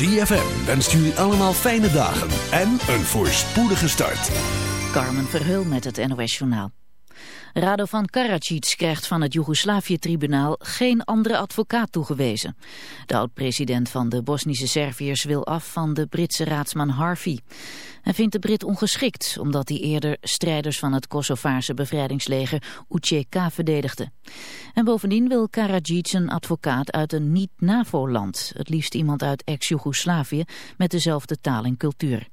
ZFM wenst jullie allemaal fijne dagen en een voorspoedige start. Carmen Verheul met het NOS Journaal. Radovan Karadzic krijgt van het Joegoslavië-tribunaal geen andere advocaat toegewezen. De oud-president van de Bosnische Serviërs wil af van de Britse raadsman Harvey. Hij vindt de Brit ongeschikt omdat hij eerder strijders van het Kosovaarse bevrijdingsleger UCK verdedigde. En bovendien wil Karadzic een advocaat uit een niet-NAVO-land, het liefst iemand uit ex-Joegoslavië met dezelfde taal en cultuur.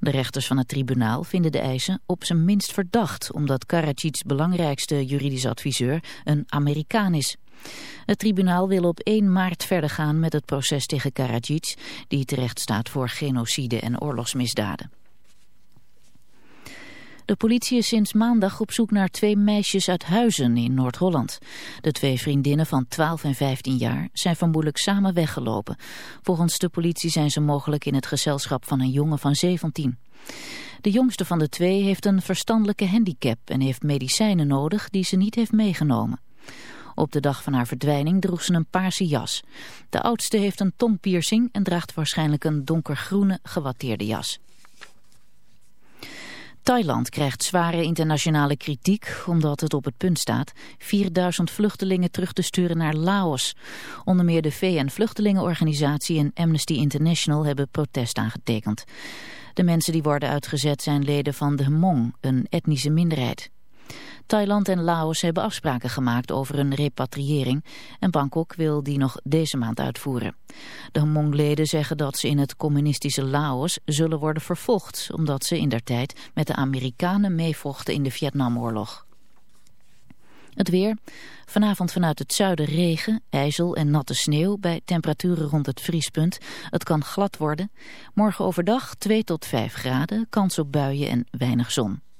De rechters van het tribunaal vinden de eisen op zijn minst verdacht, omdat Karadzic's belangrijkste juridisch adviseur een Amerikaan is. Het tribunaal wil op 1 maart verder gaan met het proces tegen Karadzic, die terecht staat voor genocide en oorlogsmisdaden. De politie is sinds maandag op zoek naar twee meisjes uit Huizen in Noord-Holland. De twee vriendinnen van 12 en 15 jaar zijn vermoedelijk samen weggelopen. Volgens de politie zijn ze mogelijk in het gezelschap van een jongen van 17. De jongste van de twee heeft een verstandelijke handicap en heeft medicijnen nodig die ze niet heeft meegenomen. Op de dag van haar verdwijning droeg ze een paarse jas. De oudste heeft een tongpiercing en draagt waarschijnlijk een donkergroene gewatteerde jas. Thailand krijgt zware internationale kritiek omdat het op het punt staat 4000 vluchtelingen terug te sturen naar Laos. Onder meer de VN-vluchtelingenorganisatie en Amnesty International hebben protest aangetekend. De mensen die worden uitgezet zijn leden van de Hmong, een etnische minderheid. Thailand en Laos hebben afspraken gemaakt over een repatriëring en Bangkok wil die nog deze maand uitvoeren. De Hmong-leden zeggen dat ze in het communistische Laos zullen worden vervolgd omdat ze in der tijd met de Amerikanen meevochten in de Vietnamoorlog. Het weer. Vanavond vanuit het zuiden regen, ijzel en natte sneeuw bij temperaturen rond het vriespunt. Het kan glad worden. Morgen overdag 2 tot 5 graden, kans op buien en weinig zon.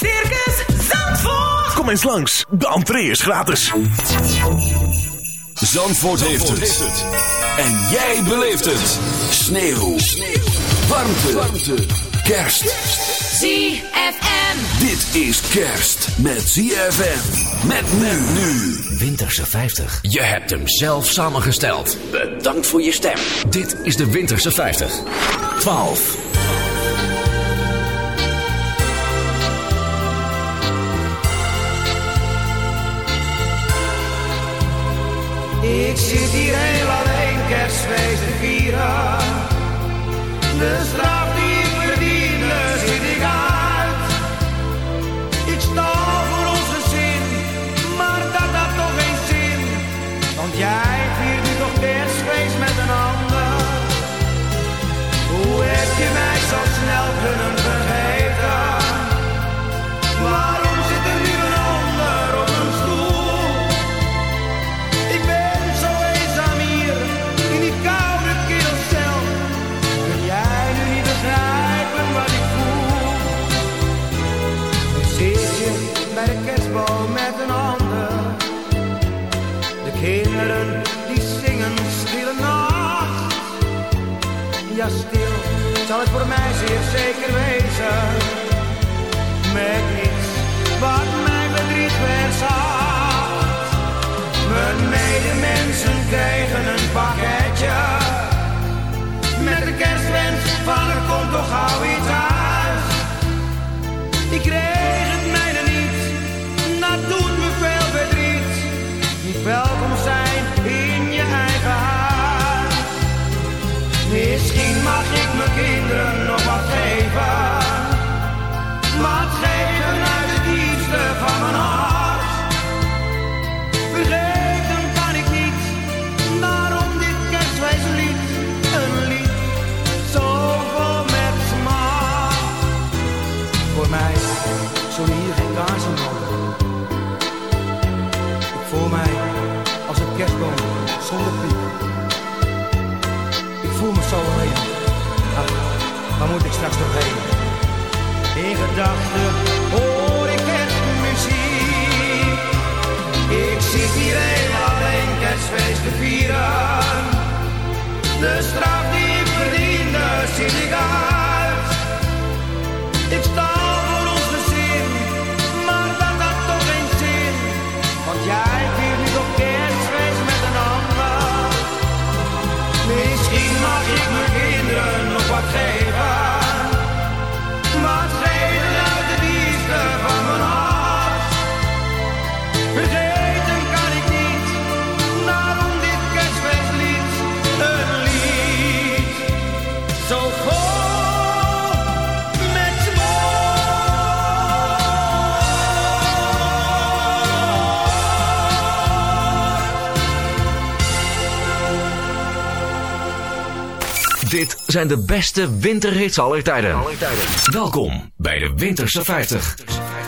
Circus Zandvoort. Kom eens langs, de entree is gratis. Zandvoort heeft het. En jij beleeft het. Sneeuw. Warmte. Warmte. Kerst. ZFM. Dit is kerst met ZFM. Met men nu. Winterse 50. Je hebt hem zelf samengesteld. Bedankt voor je stem. Dit is de Winterse 50. 12. Ik zit hier heel alleen kerstfeest te vieren. De straf Zal het voor mij zeer zeker wezen. Met niets wat mijn verdriet verzacht. Mijn medemensen kregen straks nog heen. In gedachten hoor ik kerstmuziek. Ik zit hier heel alleen kerstfeest te vieren. De straf die ik verdiende zit ik uit. Ik sta voor ons gezin, maar dat had toch geen zin. Want jij viert niet op kerstfeest met een ander. Misschien mag ik mijn kinderen nog wat geven. zijn de beste winterhits aller tijden. Welkom bij de Winterse 50.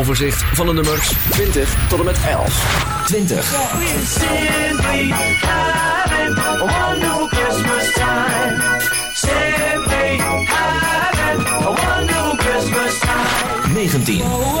overzicht van de nummers 20 tot en met 11. 20. Time. 19. Oh.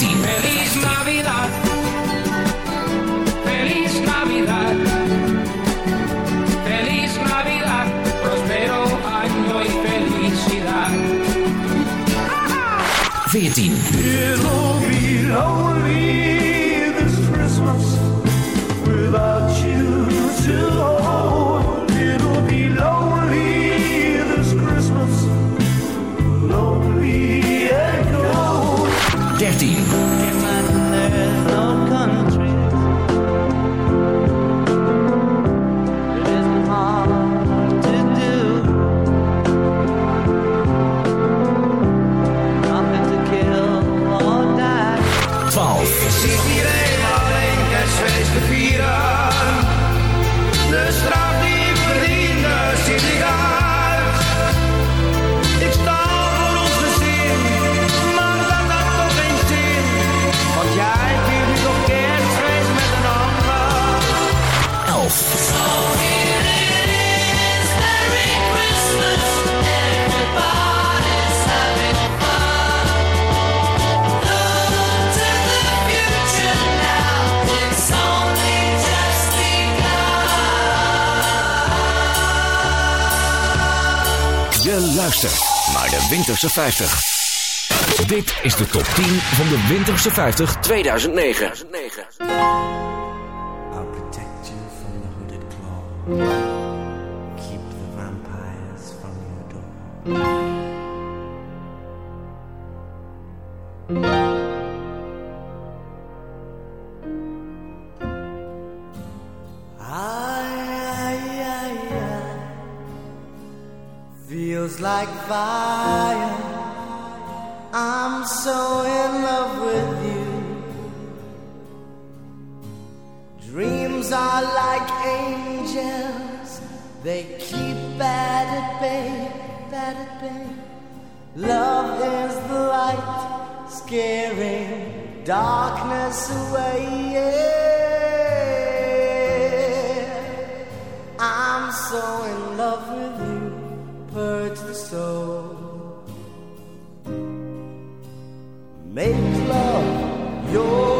16. Feliz Navidad. Feliz Navidad. Feliz Navidad. Prospero año y felicidad. 14. Maar de Winterse 50. Dit is de top 10 van de Winterse 50 2009. I'll protect you from the hooded claw. Keep the vampires from your door. keep bad at bay, bad at. Love is the light, scaring darkness away. Yeah. I'm so in love with you, purge the soul. Make love your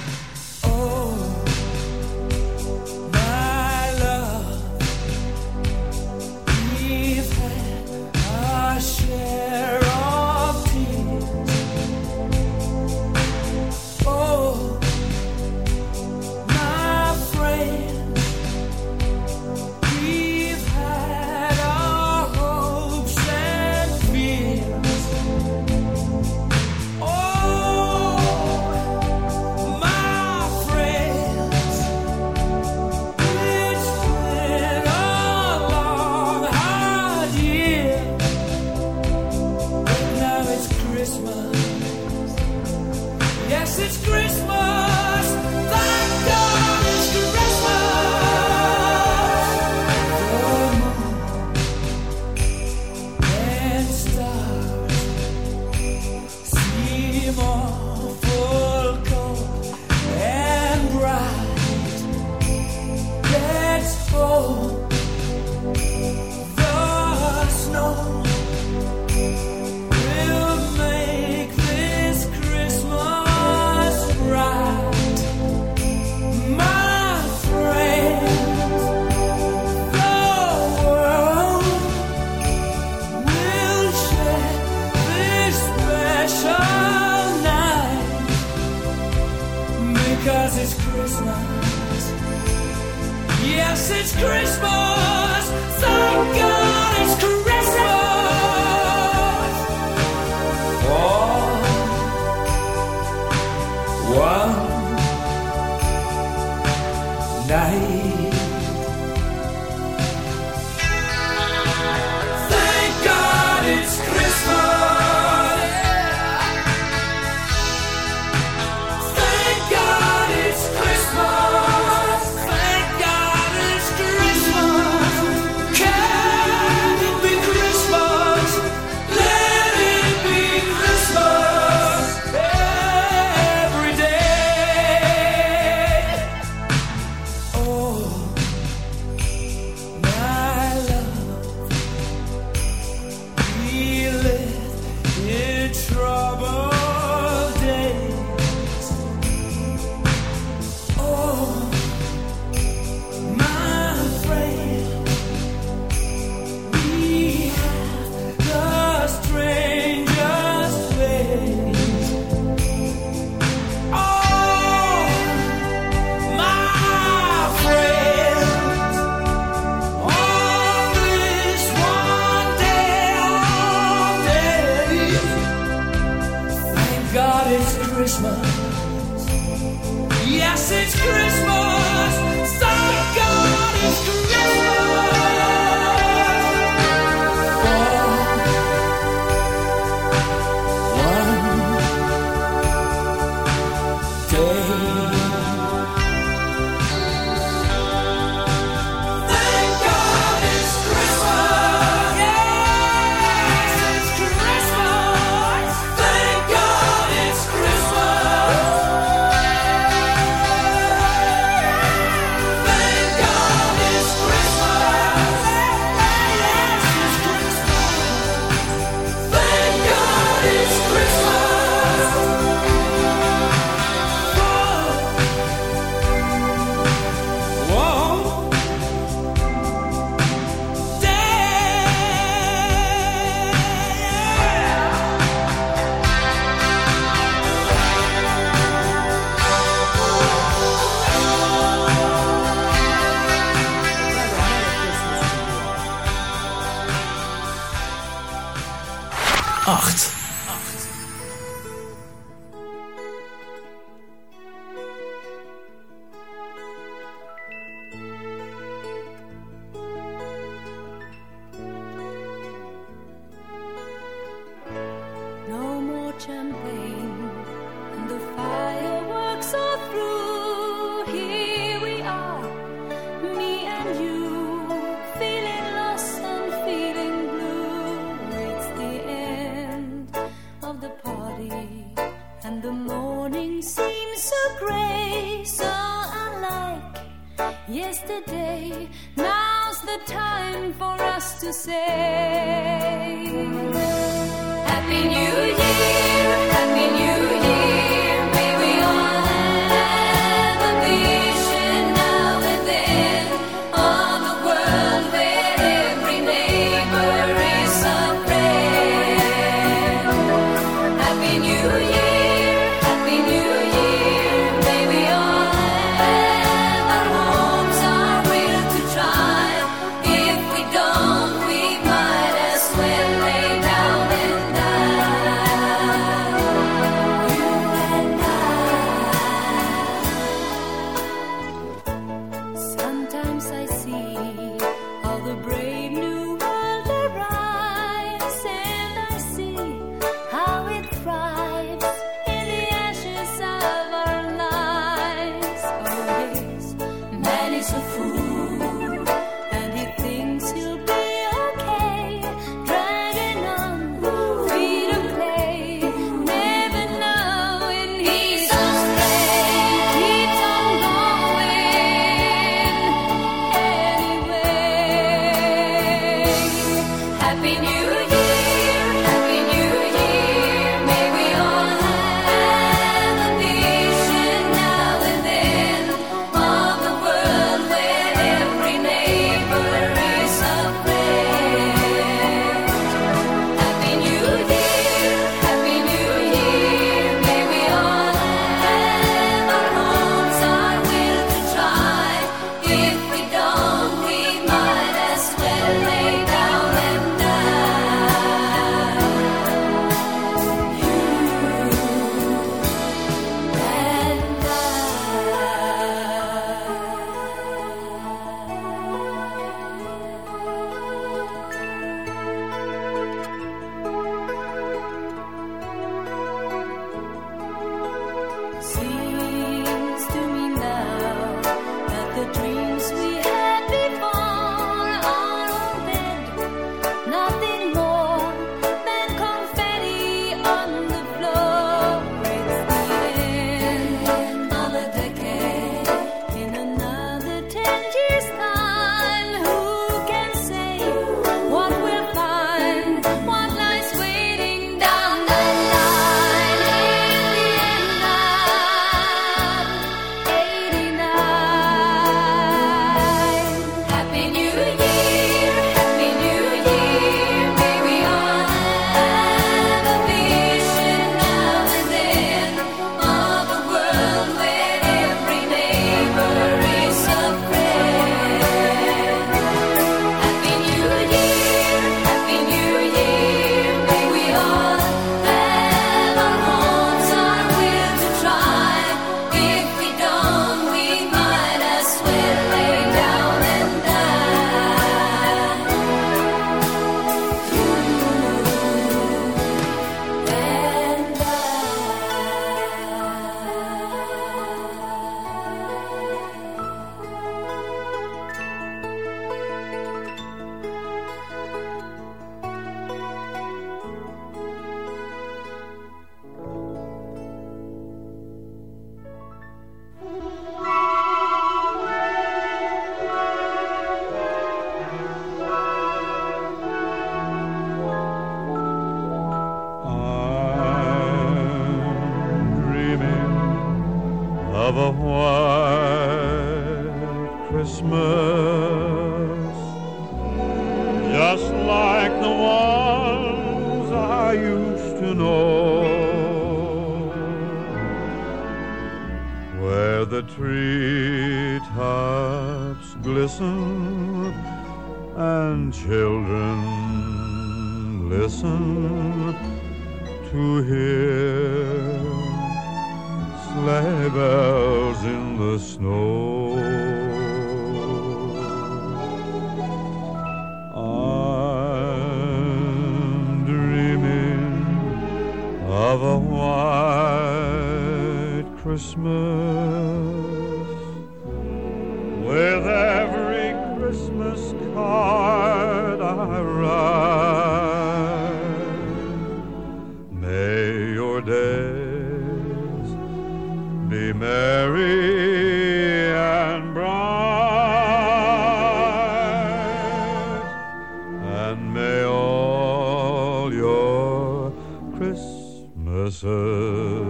innocent.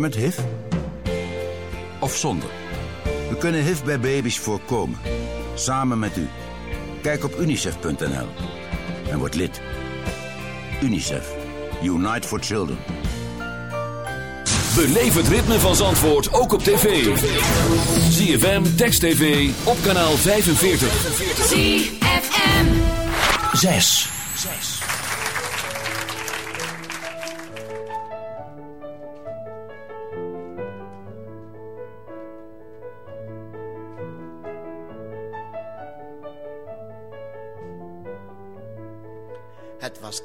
met HIV? Of zonder? We kunnen HIV bij baby's voorkomen. Samen met u. Kijk op unicef.nl en word lid. UNICEF. Unite for Children. Beleef het ritme van Zandvoort ook op tv. ZFM, Text TV, op kanaal 45. ZFM. 6.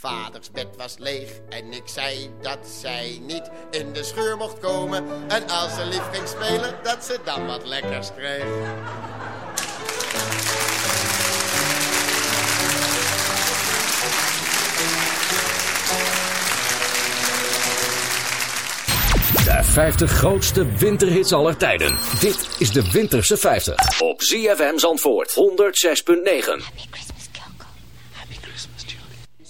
Vaders bed was leeg en ik zei dat zij niet in de schuur mocht komen. En als ze lief ging spelen, dat ze dan wat lekkers kreeg. De 50 grootste winterhits aller tijden. Dit is de Winterse 50. Op ZFM Zandvoort 106.9.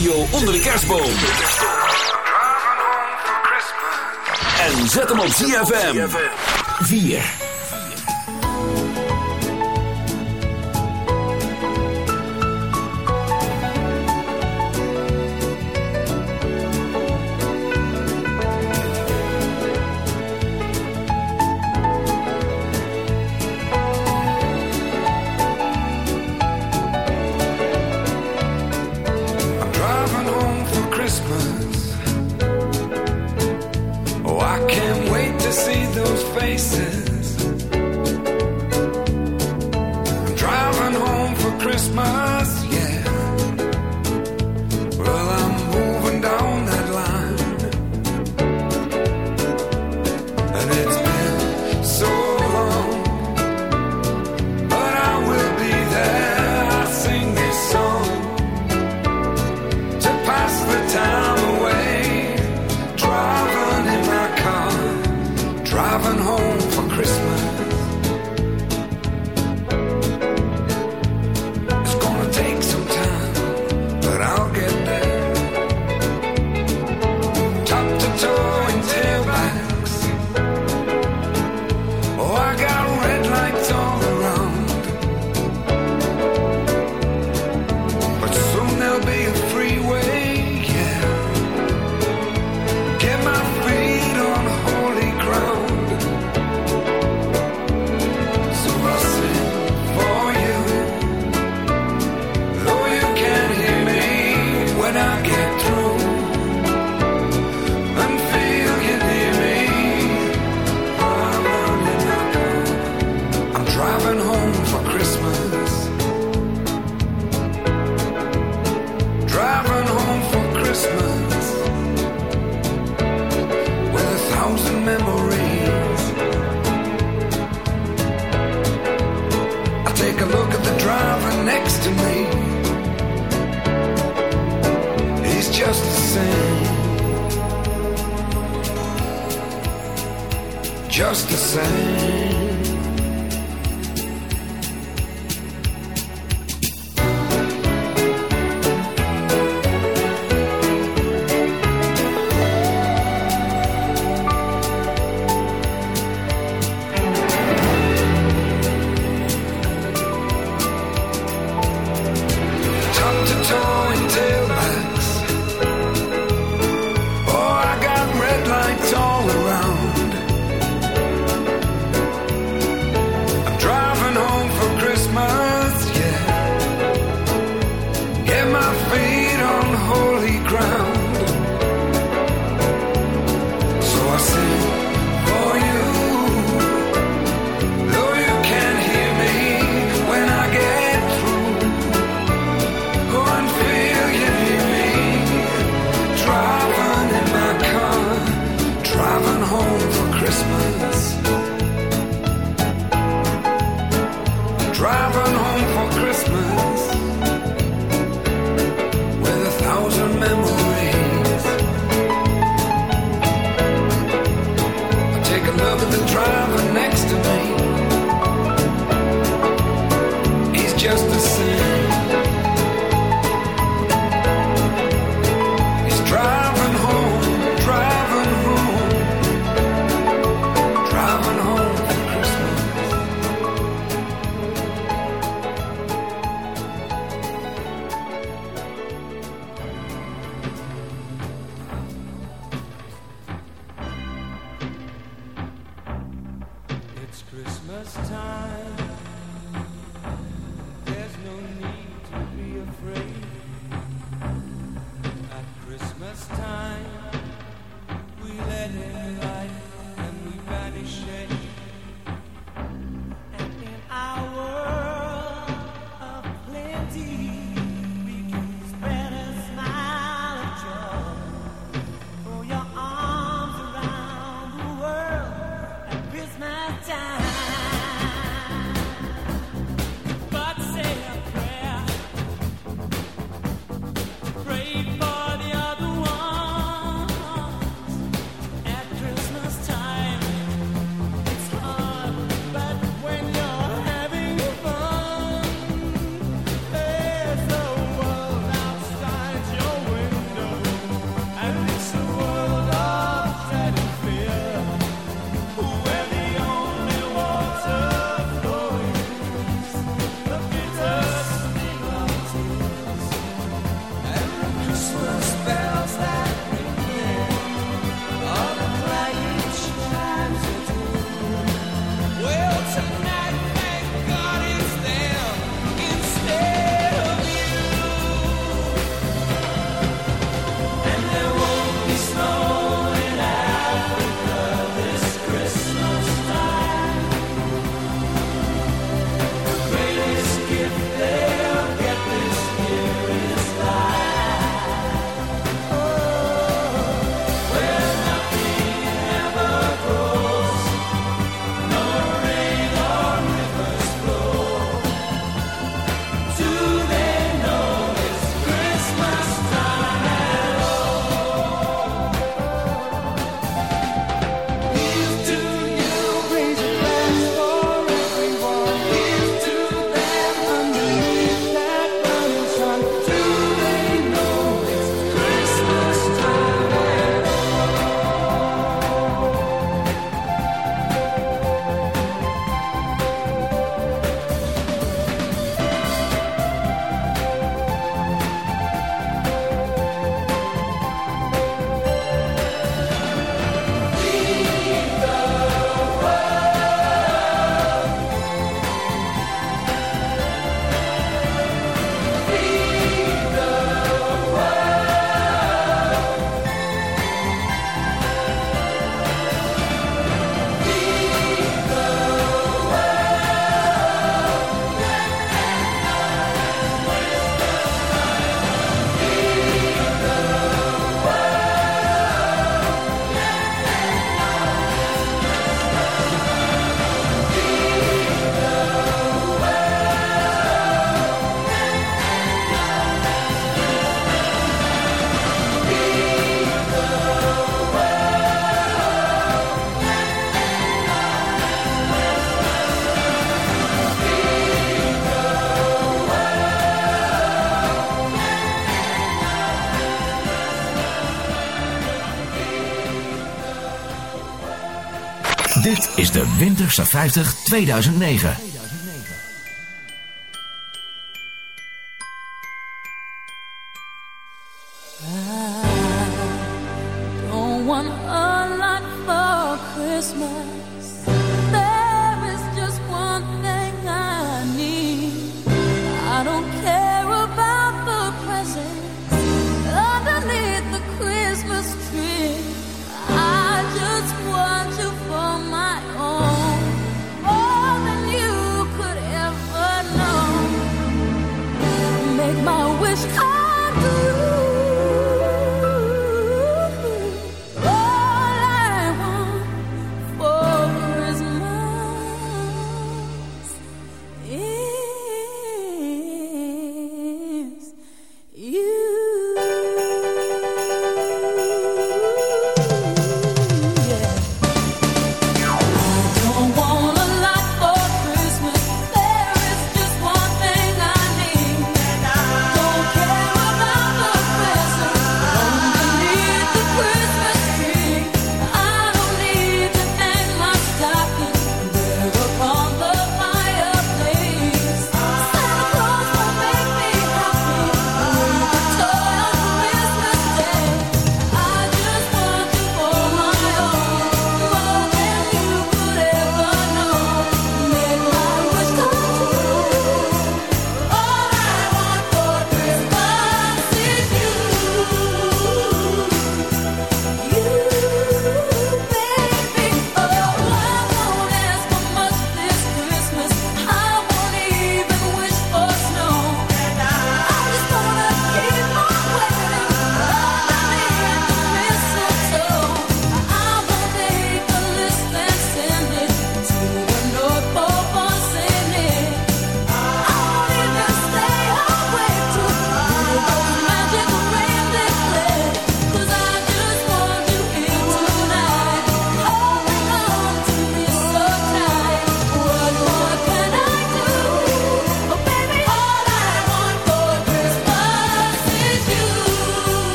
radio onder de kerstboom. En zet hem op ZFM. 4. next to me. He's just the same. Just the same. is de Winterse 50 2009. I don't want a lot for Christmas.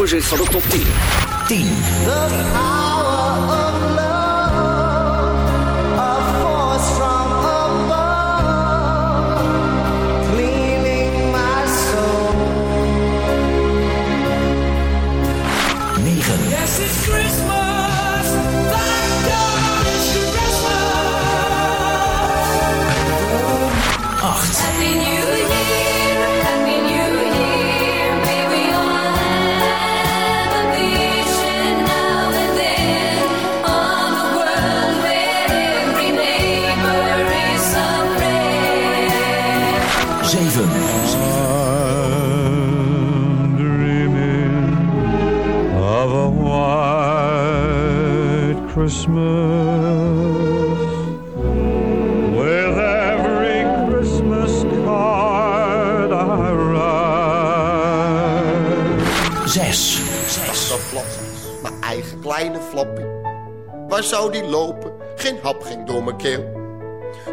overzicht van de top 10. 10. Christmas with every Christmas card I write. Zes. Zes. Mijn eigen kleine flappie. Waar zou die lopen? Geen hap ging door mijn keel.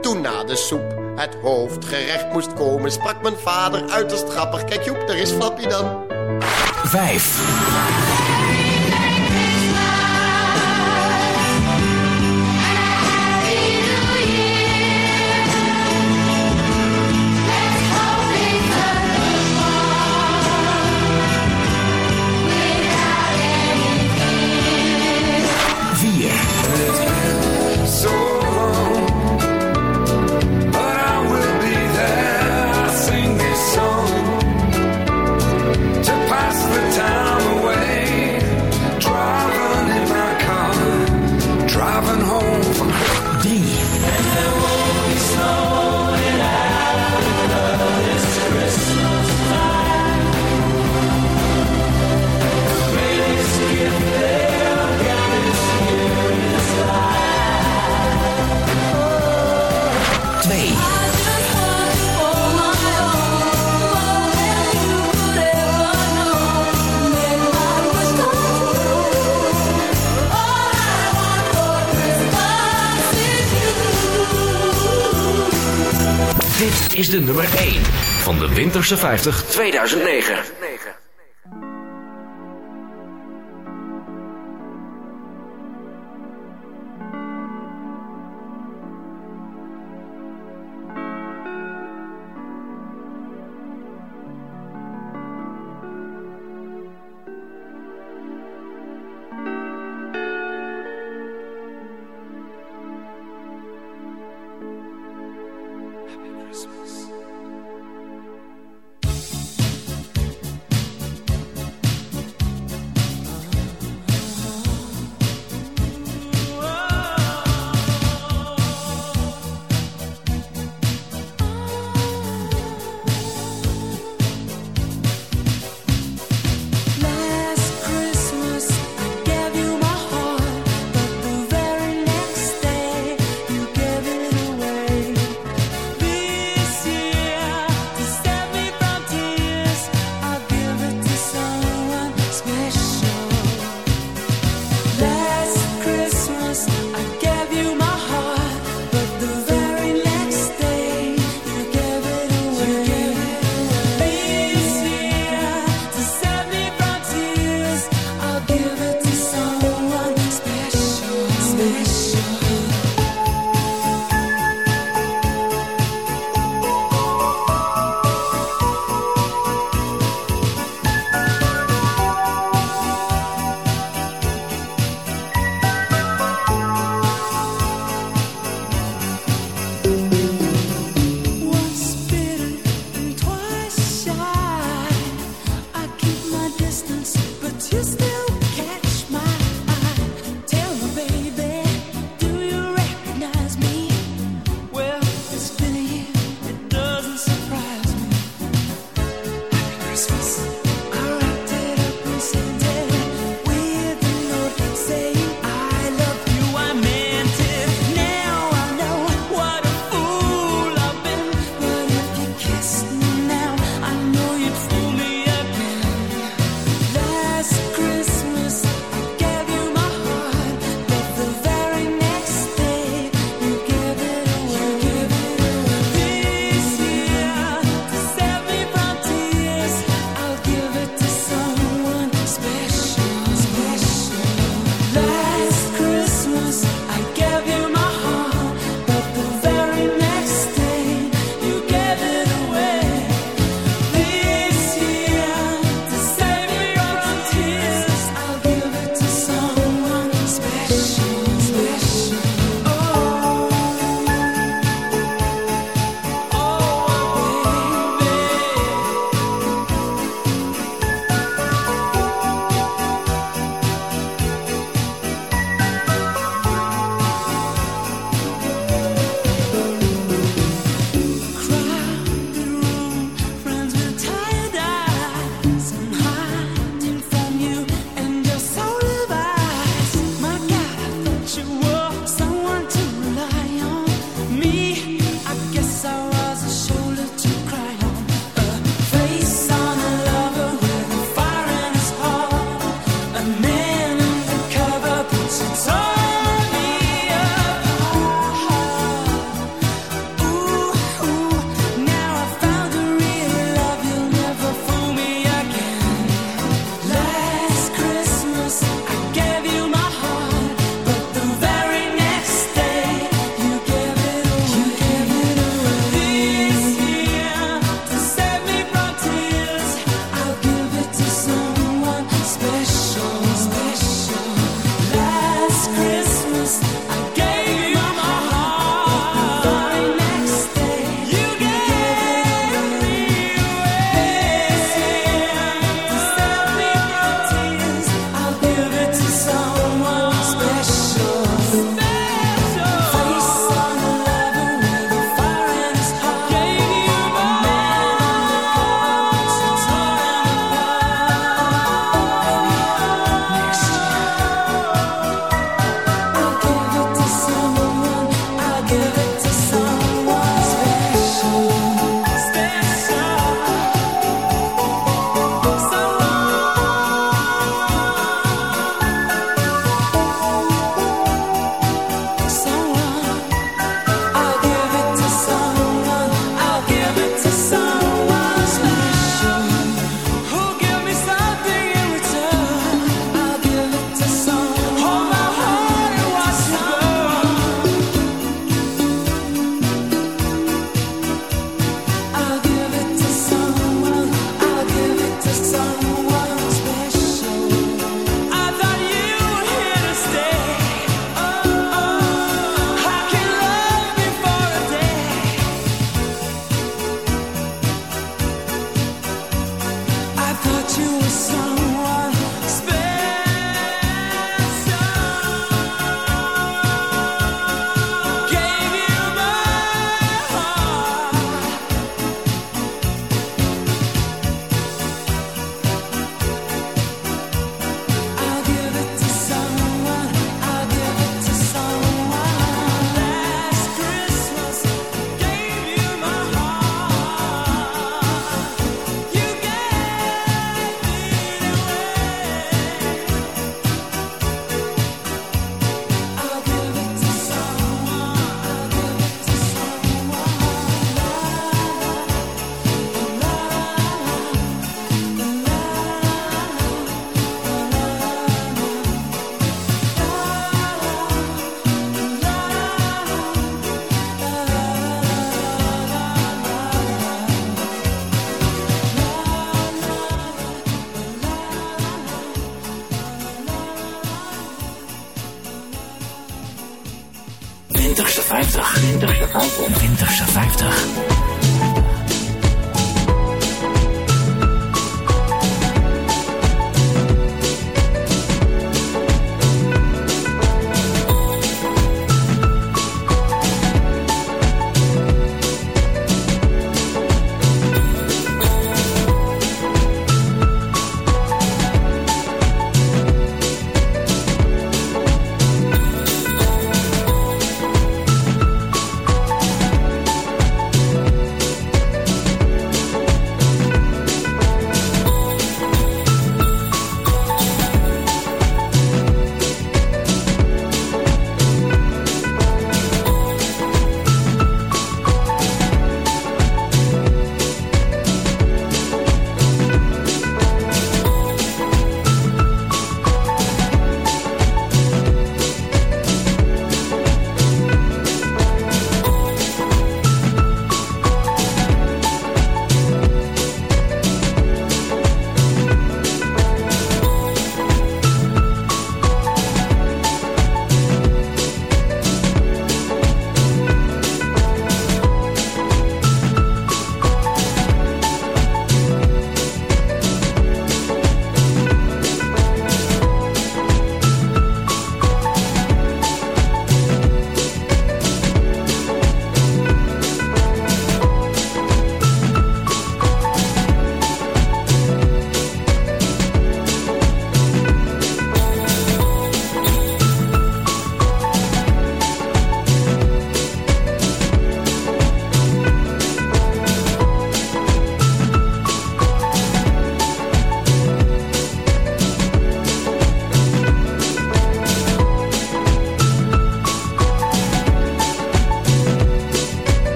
Toen na de soep het hoofdgerecht moest komen... sprak mijn vader uiterst grappig. Kijk Joep, er is Flappie dan. Vijf. Nummer 1 van de Winterse 50 2009.